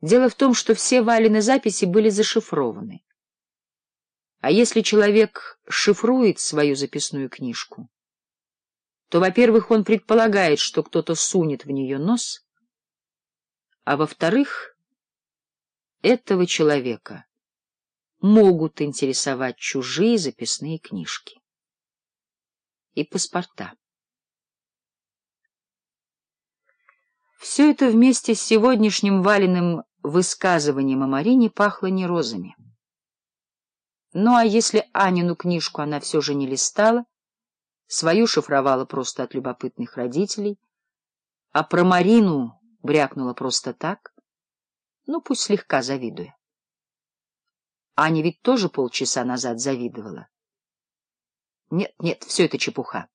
Дело в том, что все Валины записи были зашифрованы. А если человек шифрует свою записную книжку, то, во-первых, он предполагает, что кто-то сунет в нее нос, а, во-вторых, этого человека могут интересовать чужие записные книжки и паспорта. Все это вместе с сегодняшним валенным высказыванием о Марине пахло не розами. Ну а если Анину книжку она все же не листала, свою шифровала просто от любопытных родителей, а про Марину брякнула просто так, ну пусть слегка завидуя. Аня ведь тоже полчаса назад завидовала. Нет, нет, все это чепуха.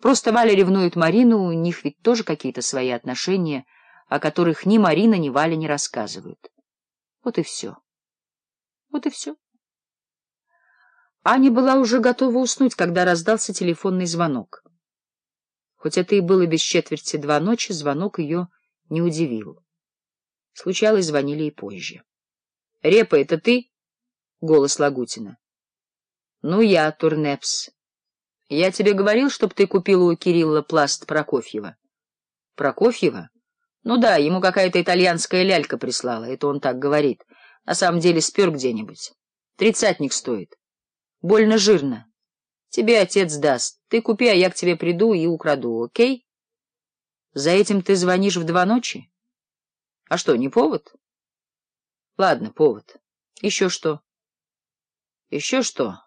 Просто Валя ревнует Марину, у них ведь тоже какие-то свои отношения — о которых ни Марина, ни Валя не рассказывают. Вот и все. Вот и все. Аня была уже готова уснуть, когда раздался телефонный звонок. Хоть это и было без четверти два ночи, звонок ее не удивил. Случалось, звонили и позже. — Репа, это ты? — голос Лагутина. — Ну, я, Турнепс. — Я тебе говорил, чтоб ты купила у Кирилла пласт Прокофьева. — Прокофьева? — ну да, ему какая-то итальянская лялька прислала, это он так говорит. На самом деле спер где-нибудь. Тридцатник стоит. Больно жирно. Тебе отец даст. Ты купи, а я к тебе приду и украду, окей? За этим ты звонишь в два ночи? А что, не повод? Ладно, повод. Еще что? Еще что?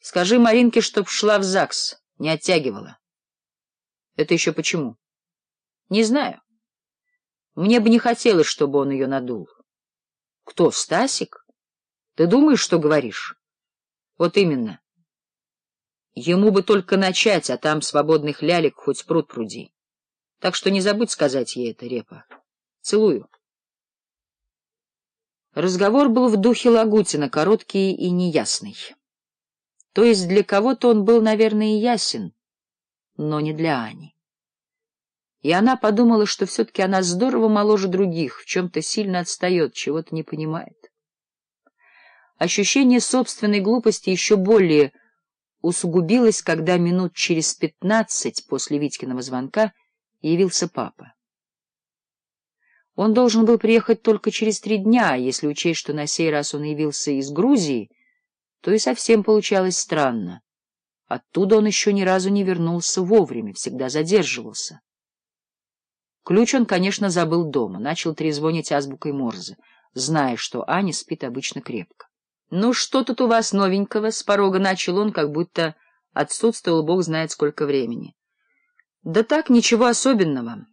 Скажи Маринке, чтоб шла в ЗАГС, не оттягивала. Это еще почему? Не знаю. Мне бы не хотелось, чтобы он ее надул. Кто, Стасик? Ты думаешь, что говоришь? Вот именно. Ему бы только начать, а там свободных лялек хоть пруд пруди. Так что не забудь сказать ей это, Репа. Целую. Разговор был в духе Лагутина, короткий и неясный. То есть для кого-то он был, наверное, ясен, но не для Ани и она подумала, что все-таки она здорово моложе других, в чем-то сильно отстает, чего-то не понимает. Ощущение собственной глупости еще более усугубилось, когда минут через пятнадцать после Витькиного звонка явился папа. Он должен был приехать только через три дня, а если учесть, что на сей раз он явился из Грузии, то и совсем получалось странно. Оттуда он еще ни разу не вернулся вовремя, всегда задерживался. Ключ он, конечно, забыл дома, начал трезвонить азбукой Морзе, зная, что Аня спит обычно крепко. — Ну, что тут у вас новенького? — с порога начал он, как будто отсутствовал бог знает сколько времени. — Да так, ничего особенного.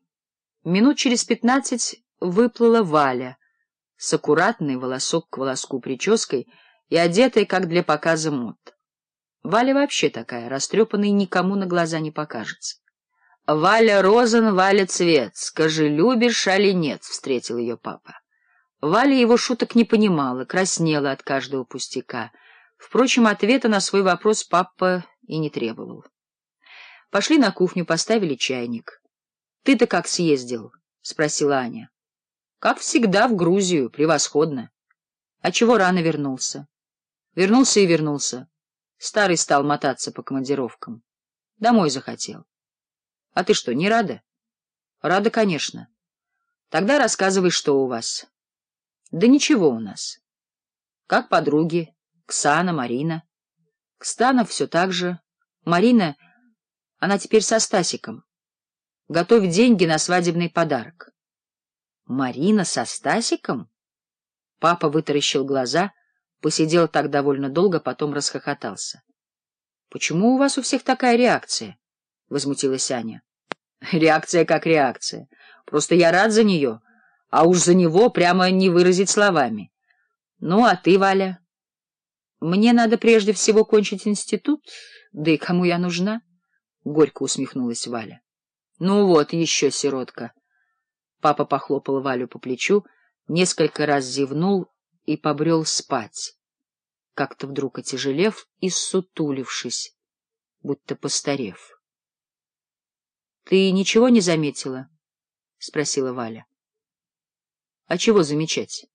Минут через пятнадцать выплыла Валя с аккуратной волосок к волоску прической и одетой, как для показа мод. Валя вообще такая, растрепанной никому на глаза не покажется. «Валя Розен, Валя Цвет, скажи, любишь а или нет?» — встретил ее папа. Валя его шуток не понимала, краснела от каждого пустяка. Впрочем, ответа на свой вопрос папа и не требовал. Пошли на кухню, поставили чайник. «Ты-то как съездил?» — спросила Аня. «Как всегда, в Грузию, превосходно. А чего рано вернулся?» «Вернулся и вернулся. Старый стал мотаться по командировкам. Домой захотел». А ты что, не рада? Рада, конечно. Тогда рассказывай, что у вас. Да ничего у нас. Как подруги, Ксана, Марина. Кстана все так же. Марина, она теперь со Стасиком. Готовь деньги на свадебный подарок. Марина со Стасиком? Папа вытаращил глаза, посидел так довольно долго, потом расхохотался. — Почему у вас у всех такая реакция? — возмутилась Аня. «Реакция как реакция. Просто я рад за нее, а уж за него прямо не выразить словами. Ну, а ты, Валя? Мне надо прежде всего кончить институт, да и кому я нужна?» Горько усмехнулась Валя. «Ну вот, еще сиротка». Папа похлопал Валю по плечу, несколько раз зевнул и побрел спать, как-то вдруг отяжелев и сутулившись, будто постарев. — Ты ничего не заметила? — спросила Валя. — А чего замечать?